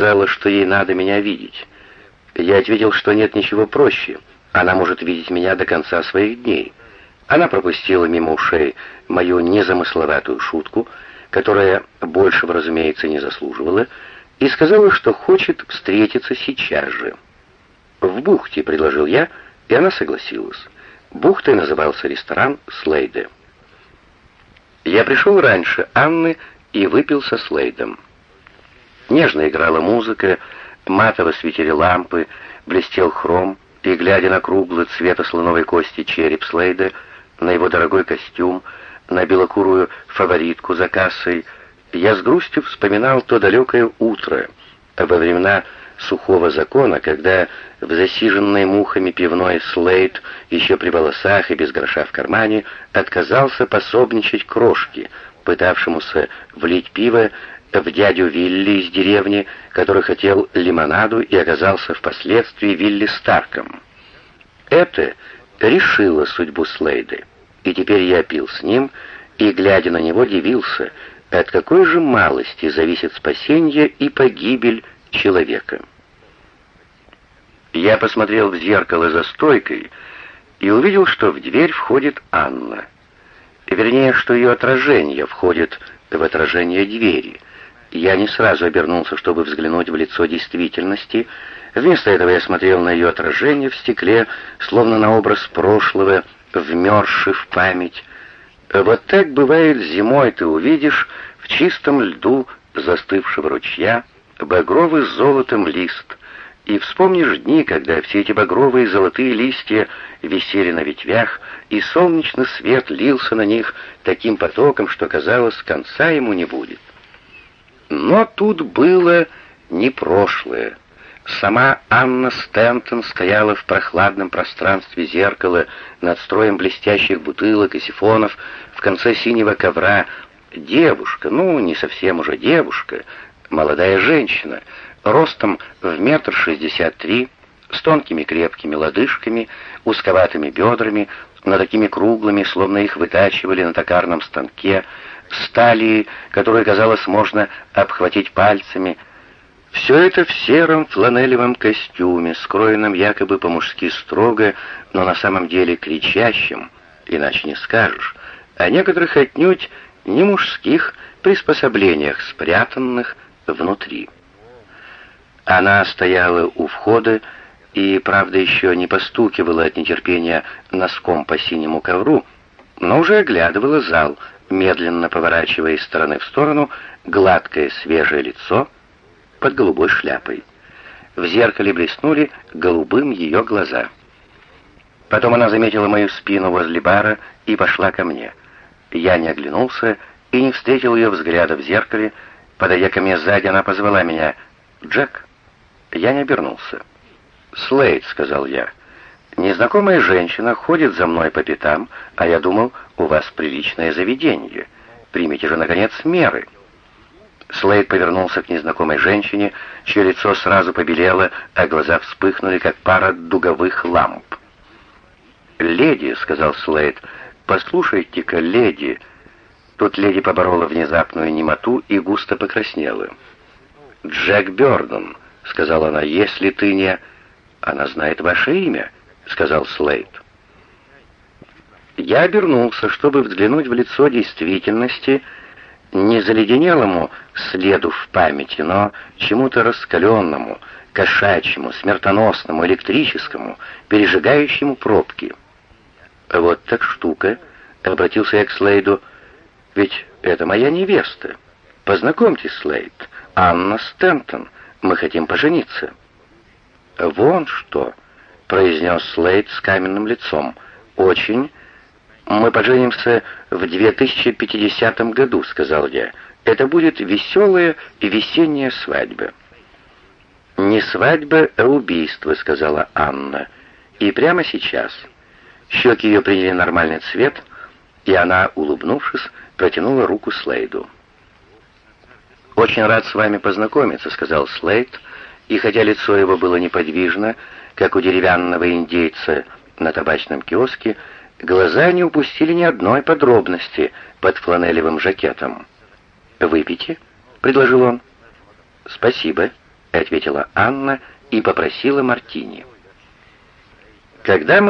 сказала, что ей надо меня видеть. Я ответил, что нет ничего проще. Она может видеть меня до конца своих дней. Она пропустила мимо ушей мою незамысловатую шутку, которая большего, разумеется, не заслуживала, и сказала, что хочет встретиться сейчас же. «В бухте», — предложил я, и она согласилась. Бухтой назывался ресторан «Слейде». Я пришел раньше Анны и выпил со Слейдом. Нежно играла музыка, матово светили лампы, блестел хром, и, глядя на круглый цвета слоновой кости череп Слейда, на его дорогой костюм, на белокурую фаворитку за кассой, я с грустью вспоминал то далекое утро, во времена сухого закона, когда в засиженной мухами пивной Слейд, еще при волосах и без гроша в кармане, отказался пособничать крошке, пытавшемуся влить пиво в дядю Вилли из деревни, который хотел лимонаду и оказался впоследствии Вилли Старком. Это решило судьбу Слейды, и теперь я пил с ним, и, глядя на него, дивился, от какой же малости зависит спасение и погибель человека. Я посмотрел в зеркало за стойкой и увидел, что в дверь входит Анна. Вернее, что ее отражение входит в отражение двери — я не сразу обернулся, чтобы взглянуть в лицо действительности. Вместо этого я смотрел на ее отражение в стекле, словно на образ прошлого, вмерзший в память. Вот так бывает зимой, ты увидишь в чистом льду застывшего ручья багровый с золотом лист, и вспомнишь дни, когда все эти багровые золотые листья висели на ветвях, и солнечный свет лился на них таким потоком, что казалось, конца ему не будет. Но тут было не прошлое. Сама Анна Стентон стояла в прохладном пространстве зеркала над строем блестящих бутылок и сифонов в конце синего ковра. Девушка, ну, не совсем уже девушка, молодая женщина, ростом в метр шестьдесят три, с тонкими крепкими лодыжками, узковатыми бедрами, но такими круглыми, словно их вытачивали на токарном станке, стали, которые, казалось, можно обхватить пальцами. Все это в сером фланелевом костюме, скроенном якобы по-мужски строго, но на самом деле кричащим, иначе не скажешь, а некоторых отнюдь не мужских приспособлениях, спрятанных внутри. Она стояла у входа и, правда, еще не постукивала от нетерпения носком по синему ковру, но уже оглядывала зал, медленно поворачивая из стороны в сторону гладкое свежее лицо под голубой шляпой. В зеркале блеснули голубым ее глаза. Потом она заметила мою спину возле бара и пошла ко мне. Я не оглянулся и не встретил ее взгляда в зеркале. Подойдя ко мне сзади, она позвала меня «Джек». Я не обернулся. «Слейд», — сказал я. Незнакомая женщина ходит за мной по пятам, а я думал, у вас приличное заведение. Примите же, наконец, меры». Слейд повернулся к незнакомой женщине, чье лицо сразу побелело, а глаза вспыхнули, как пара дуговых ламп. «Леди», — сказал Слейд, — «послушайте-ка, леди». Тут леди поборола внезапную немоту и густо покраснела. «Джек Бёрден», — сказала она, — «если ты не...» «Она знает ваше имя», — сказал Слейд. Я обернулся, чтобы взглянуть в лицо действительности, не заледенелому следу в памяти, но чему-то раскаленному, кошачьему, смертоносному, электрическому, пережигающему пробки. «Вот так штука», — обратился я к Слейду, — «ведь это моя невеста. Познакомьтесь, Слейд, Анна Стентон, мы хотим пожениться». «Вон что», — произнес Слейд с каменным лицом, — «очень...» «Мы поженимся в 2050 году», — сказал я. «Это будет веселая и весенняя свадьба». «Не свадьба, а убийство», — сказала Анна. «И прямо сейчас». Щеки ее приняли нормальный цвет, и она, улыбнувшись, протянула руку Слейду. «Очень рад с вами познакомиться», — сказал Слейд, и хотя лицо его было неподвижно, как у деревянного индейца на табачном киоске, Глаза не упустили ни одной подробности под фланелевым жакетом. «Выпейте», — предложил он. «Спасибо», — ответила Анна и попросила мартини. Когда мы